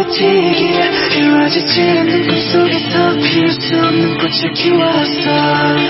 내게 튀기에 이루어지지 않는 꿈속에서 피울 수 없는 꽃을 키웠어.